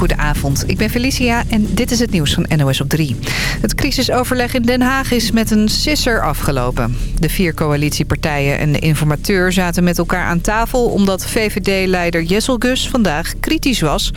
goedenavond. Ik ben Felicia en dit is het nieuws van NOS op 3. Het crisisoverleg in Den Haag is met een sisser afgelopen. De vier coalitiepartijen en de informateur zaten met elkaar aan tafel... omdat VVD-leider Jessel Gus vandaag kritisch was...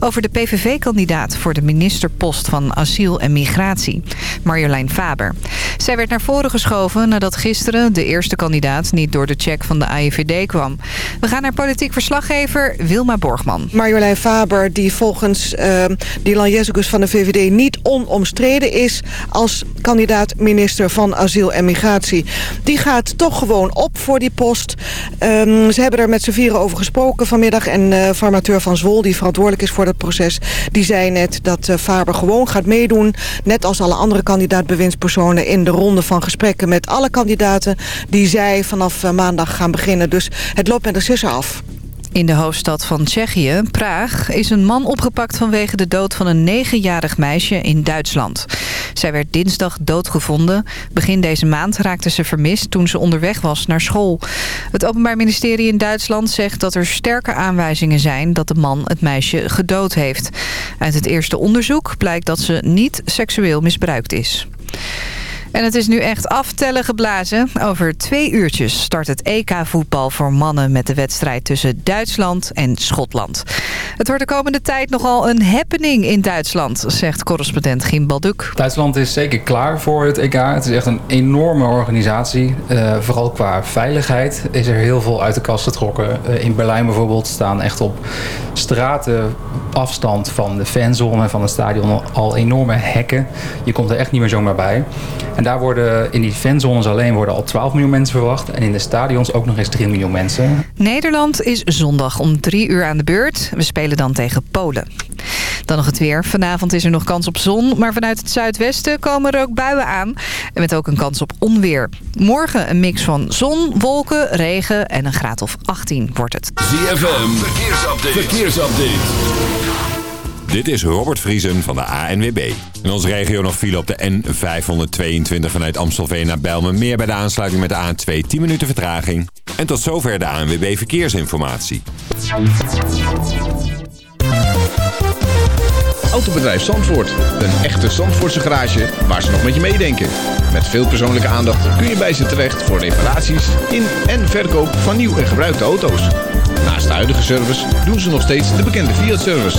over de PVV-kandidaat voor de ministerpost van Asiel en Migratie, Marjolein Faber. Zij werd naar voren geschoven nadat gisteren de eerste kandidaat... niet door de check van de AIVD kwam. We gaan naar politiek verslaggever Wilma Borgman. Marjolein Faber, die volgens uh, Dylan van de VVD niet onomstreden is... als kandidaat minister van Asiel en Migratie. Die gaat toch gewoon op voor die post. Um, ze hebben er met z'n vieren over gesproken vanmiddag. En uh, farmateur Van Zwol, die verantwoordelijk is voor dat proces... die zei net dat uh, Faber gewoon gaat meedoen... net als alle andere kandidaat-bewindspersonen... in de ronde van gesprekken met alle kandidaten... die zij vanaf uh, maandag gaan beginnen. Dus het loopt met de sisser af. In de hoofdstad van Tsjechië, Praag, is een man opgepakt vanwege de dood van een negenjarig meisje in Duitsland. Zij werd dinsdag doodgevonden. Begin deze maand raakte ze vermist toen ze onderweg was naar school. Het Openbaar Ministerie in Duitsland zegt dat er sterke aanwijzingen zijn dat de man het meisje gedood heeft. Uit het eerste onderzoek blijkt dat ze niet seksueel misbruikt is. En het is nu echt aftellen geblazen. Over twee uurtjes start het EK-voetbal voor mannen... met de wedstrijd tussen Duitsland en Schotland. Het wordt de komende tijd nogal een happening in Duitsland... zegt correspondent Gim Balduk. Duitsland is zeker klaar voor het EK. Het is echt een enorme organisatie. Uh, vooral qua veiligheid is er heel veel uit de kast getrokken. Uh, in Berlijn bijvoorbeeld staan echt op straten afstand van de fanzone van het stadion... al enorme hekken. Je komt er echt niet meer zomaar bij. En daar worden in die fanzones alleen worden al 12 miljoen mensen verwacht. En in de stadions ook nog eens 3 miljoen mensen. Nederland is zondag om 3 uur aan de beurt. We spelen dan tegen Polen. Dan nog het weer. Vanavond is er nog kans op zon. Maar vanuit het zuidwesten komen er ook buien aan. En met ook een kans op onweer. Morgen een mix van zon, wolken, regen en een graad of 18 wordt het. ZFM. Verkeersupdate. Verkeersupdate. Dit is Robert Vriesen van de ANWB. In onze regio nog file op de N522 vanuit Amstelveen naar Bijlmermeer... bij de aansluiting met de A2 10 minuten vertraging. En tot zover de ANWB Verkeersinformatie. Autobedrijf Zandvoort. Een echte Zandvoortse garage waar ze nog met je meedenken. Met veel persoonlijke aandacht kun je bij ze terecht... voor reparaties in en verkoop van nieuw en gebruikte auto's. Naast de huidige service doen ze nog steeds de bekende Fiat-service...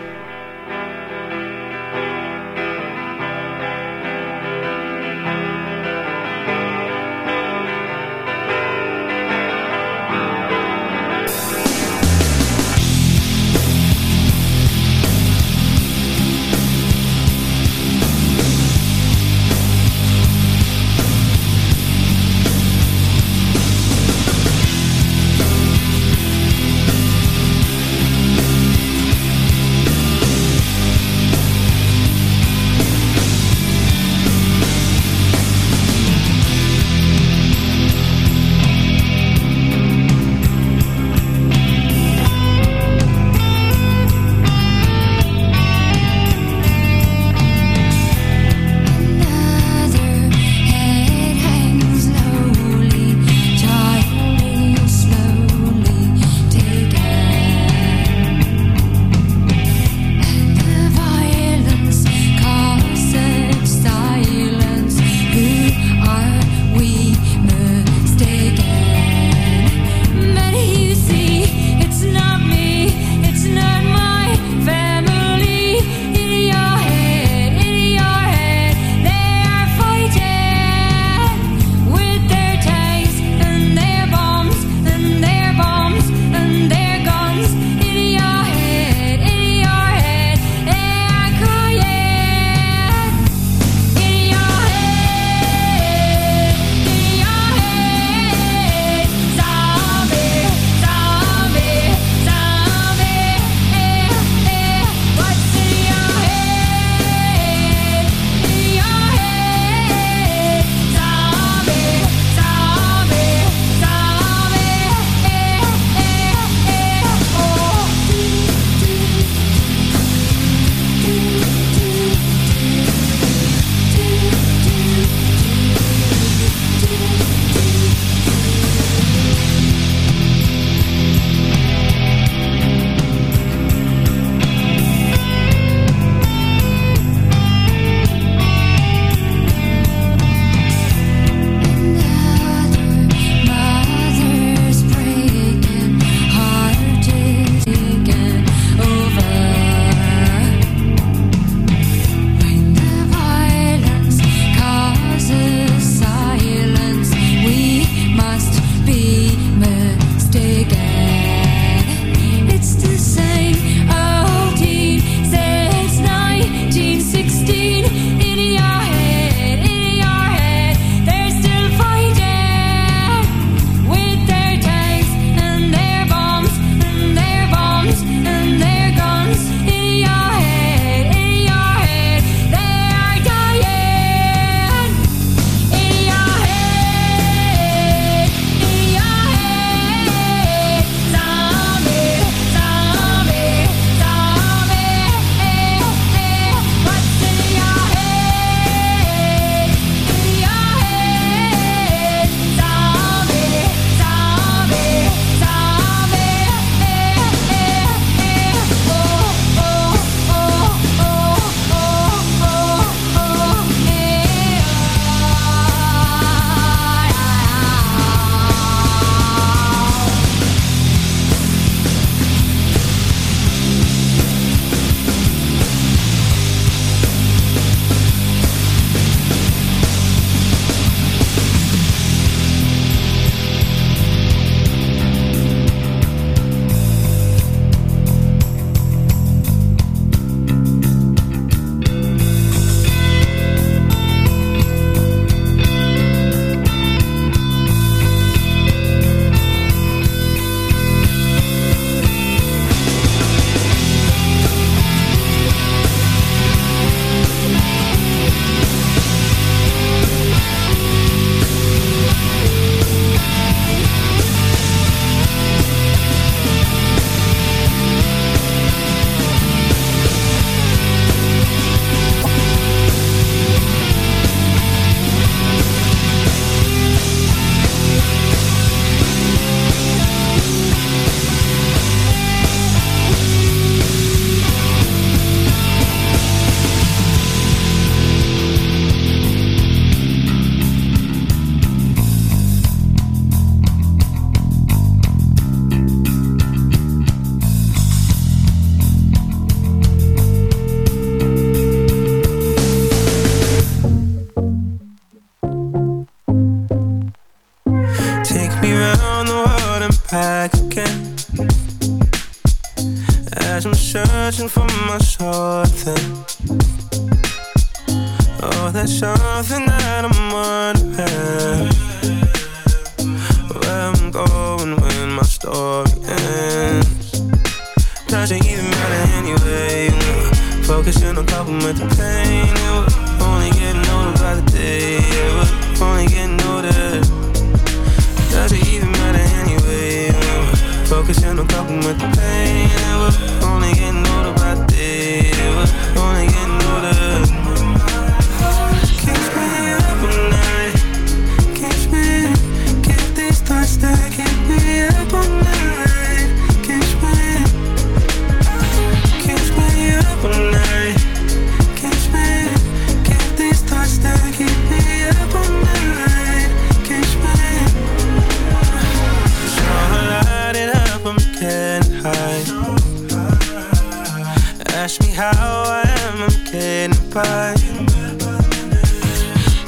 ask me how I am, I'm getting by.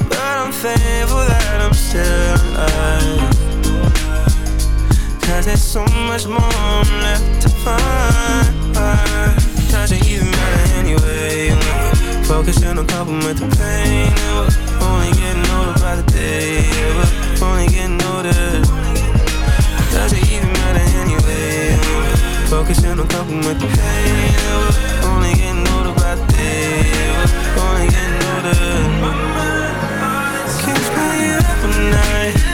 But I'm thankful that I'm still alive. Cause there's so much more I'm left to find. Doesn't even matter anyway. Focus on coping with the pain. Only getting older by the day. Only getting older. focusing on coping with the pain. Yeah, only getting older by the day. Yeah, only getting older. Can't stay up at night.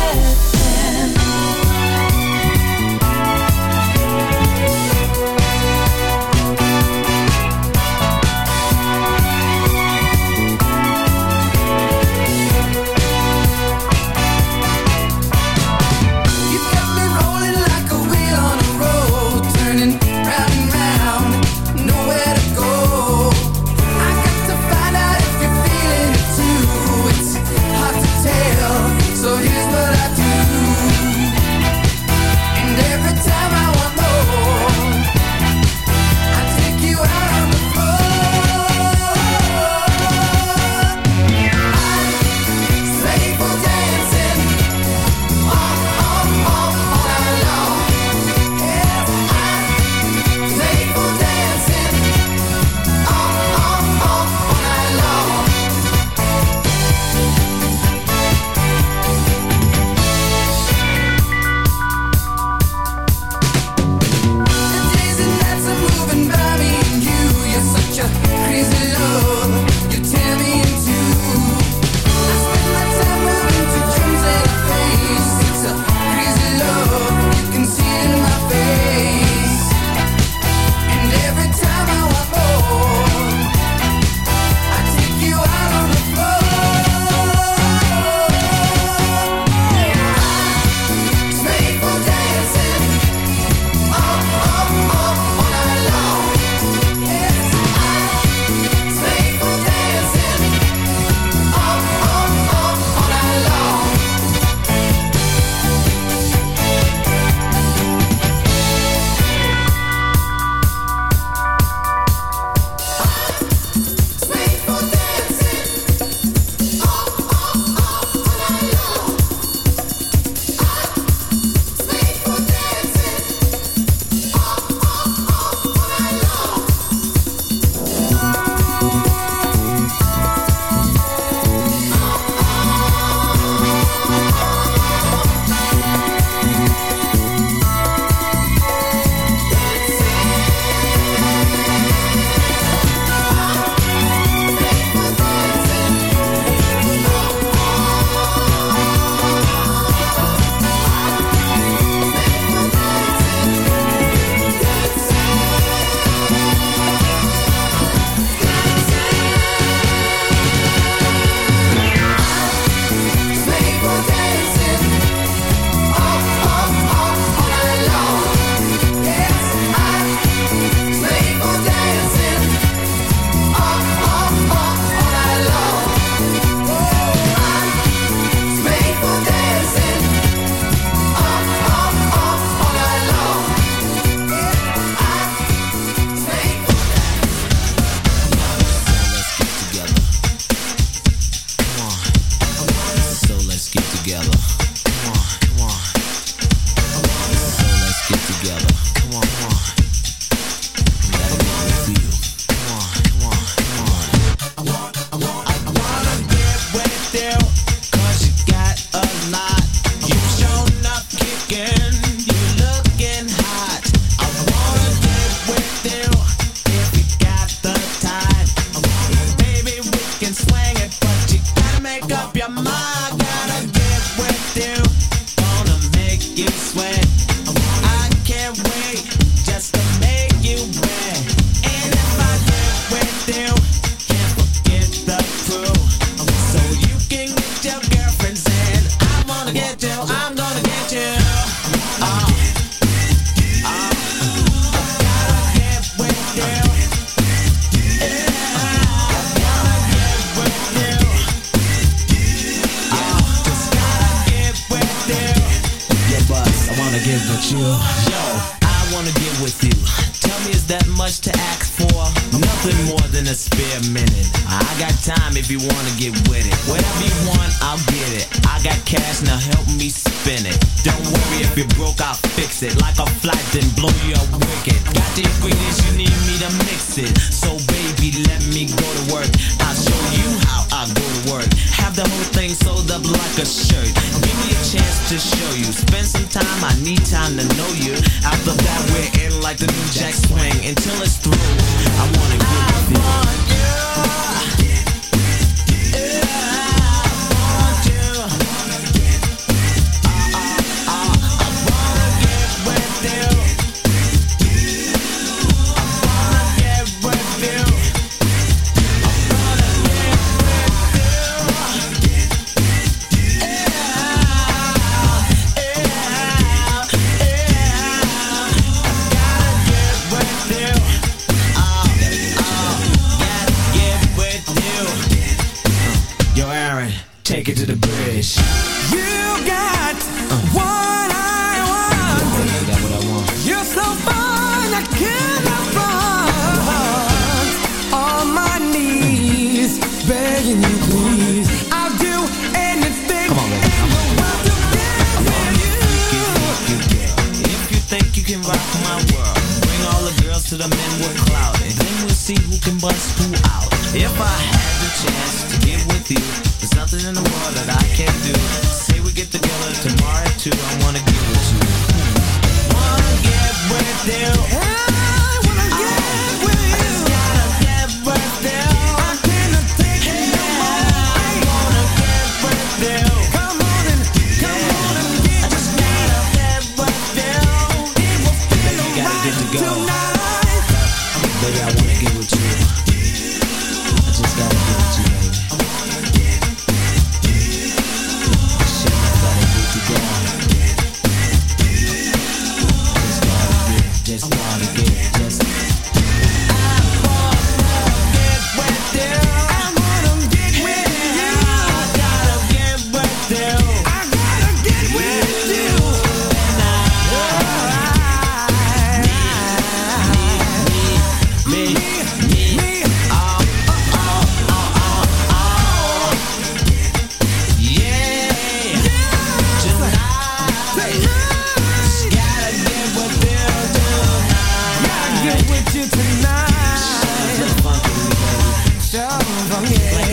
yeah.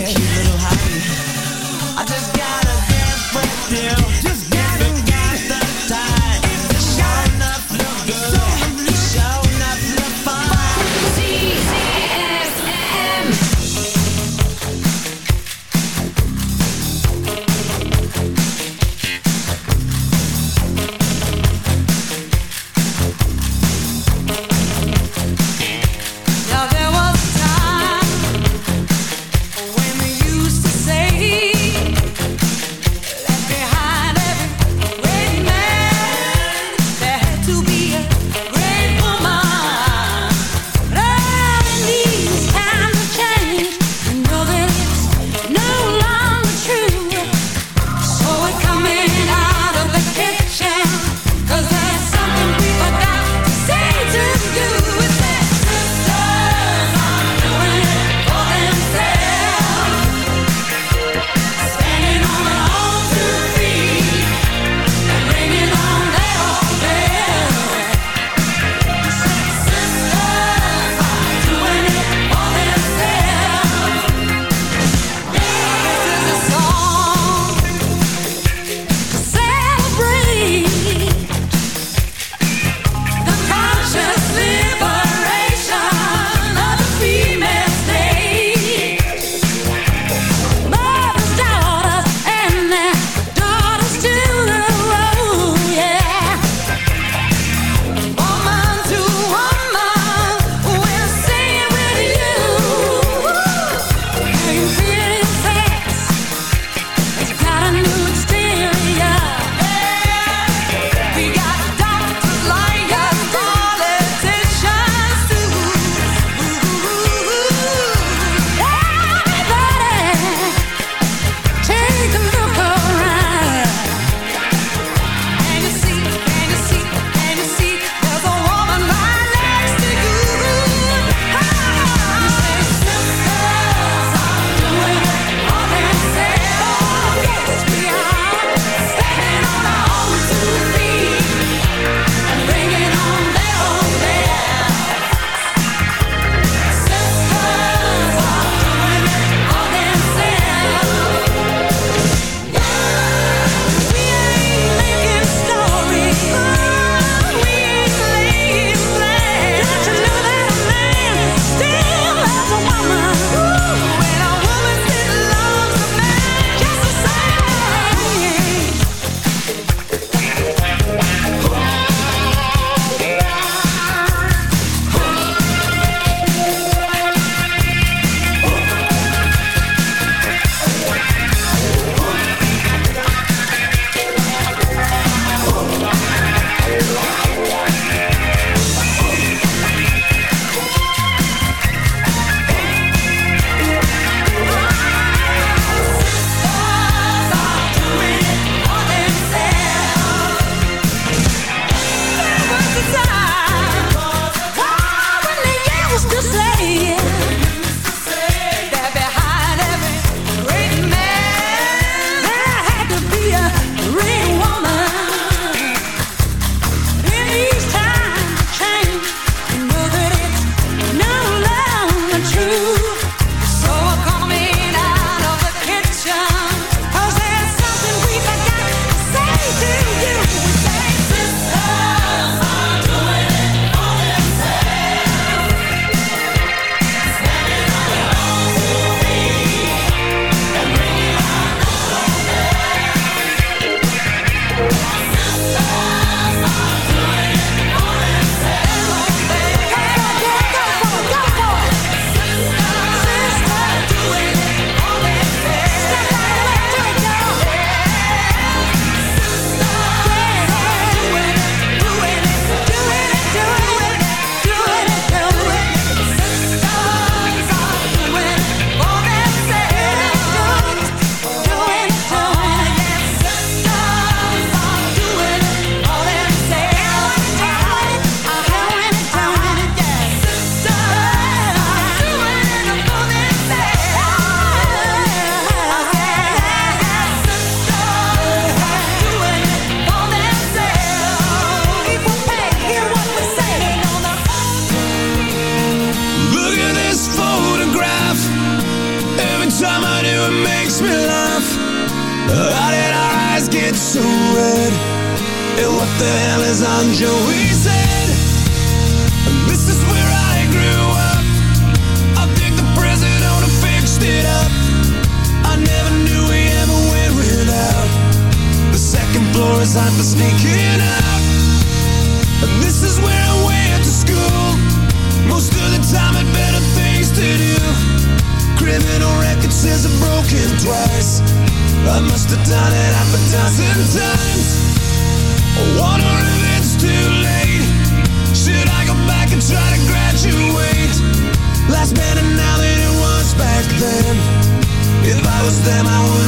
I them, I wouldn't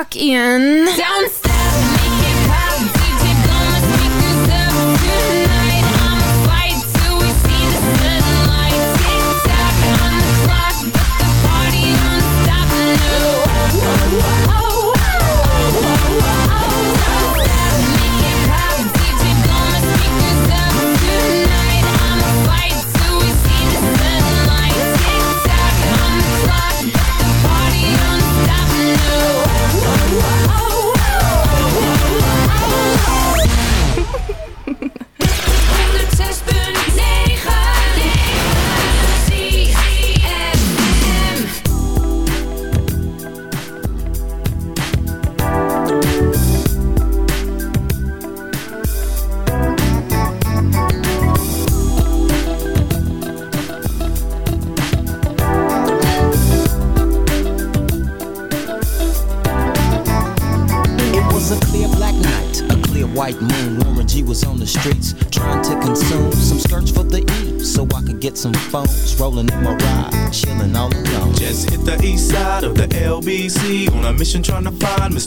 back in.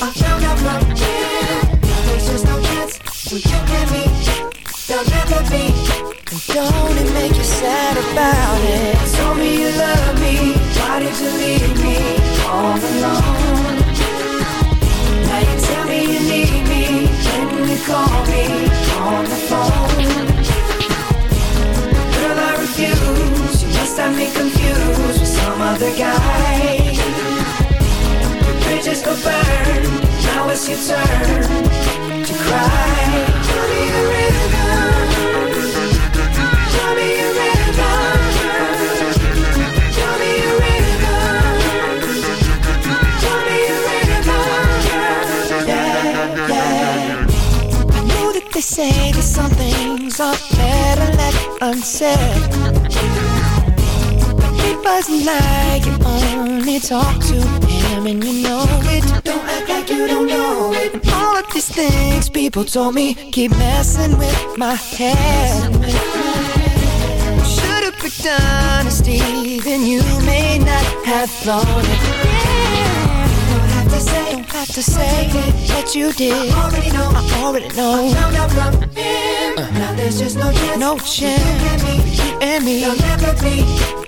I found out my end. There's no chance. Will you get me? They'll never me, And don't it make you sad about it? Tell me you loved me. Why did you leave me all alone? Now you tell me you need me. Can you call me on the phone? Girl, I refuse. You must have me confused with some other guy a burn. Now it's your turn to cry. Me a me a me a me a. Yeah, yeah. I know that they say that some things are better left unsaid. It wasn't like you only talk to him and you know it. Don't act like you don't know it. And all of these things people told me keep messing with my head. Should've picked honesty, then you may not have thought it. Don't have to say, say what you did. I already know, I already know. Found out from him. Now there's just no chance, no chance. You and me, you'll never be.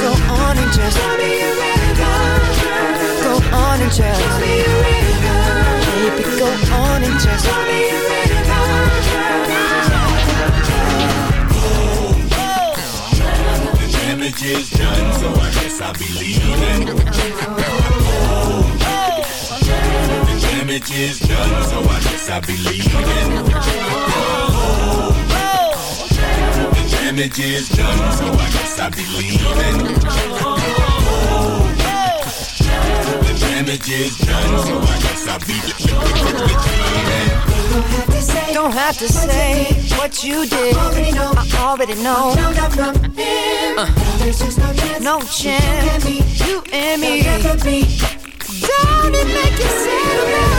Go on and just. Go on and just. Baby, go on and just damage is done, so I guess I'll be leaving. The damage is done, so I guess I'll be leaving. The damage is done, so I guess I'll be leaving. The damage is done, so I guess I'll be leaving. Don't have to say what you did. I already know. I already know. Uh, no chance. You and me. Don't it make you sad